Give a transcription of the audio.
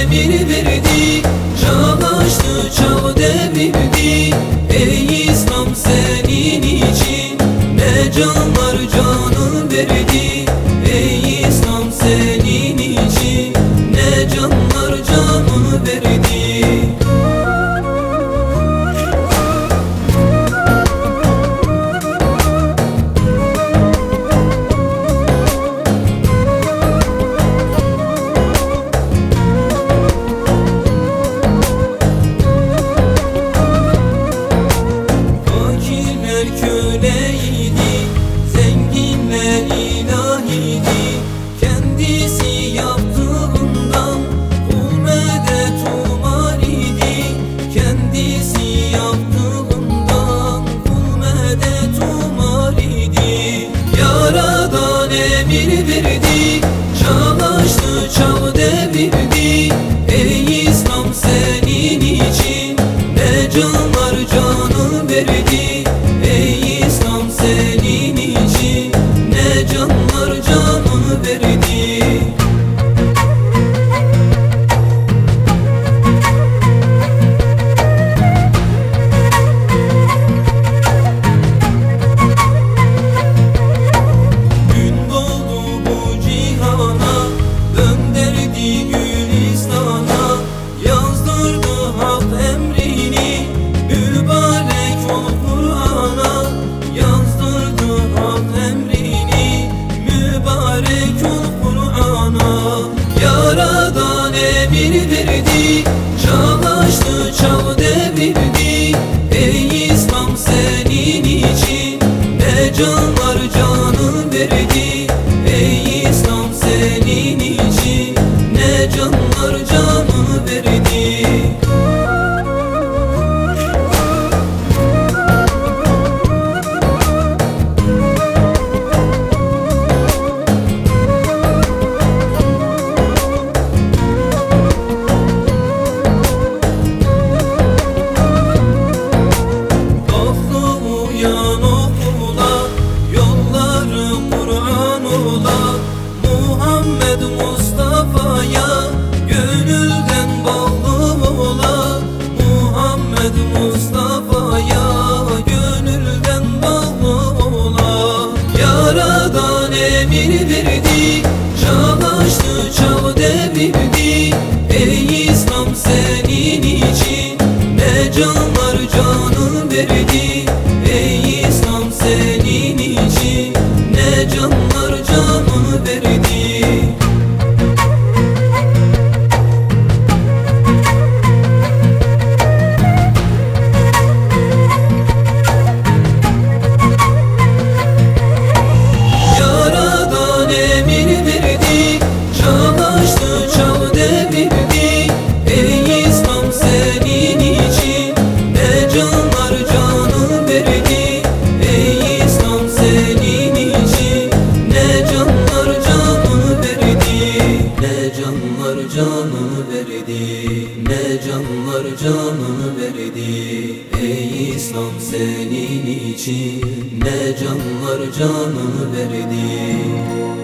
demir verdi Can açtı çal devirdi. Ey İslam senin için ne can Dünyadan emir verdi Çalıştı çav devirdi. Ey İslam senin için Ne canlar canı verdi. Ey İslam senin için birdi Çalıştı çav devirdi. Ey İslam senin için Ne canlar canı verdi. Ne canlar canını verdi Ne canlar canını verdi. Ey İslam senin için Ne canlar canını verdi.